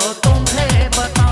तुम्हें बता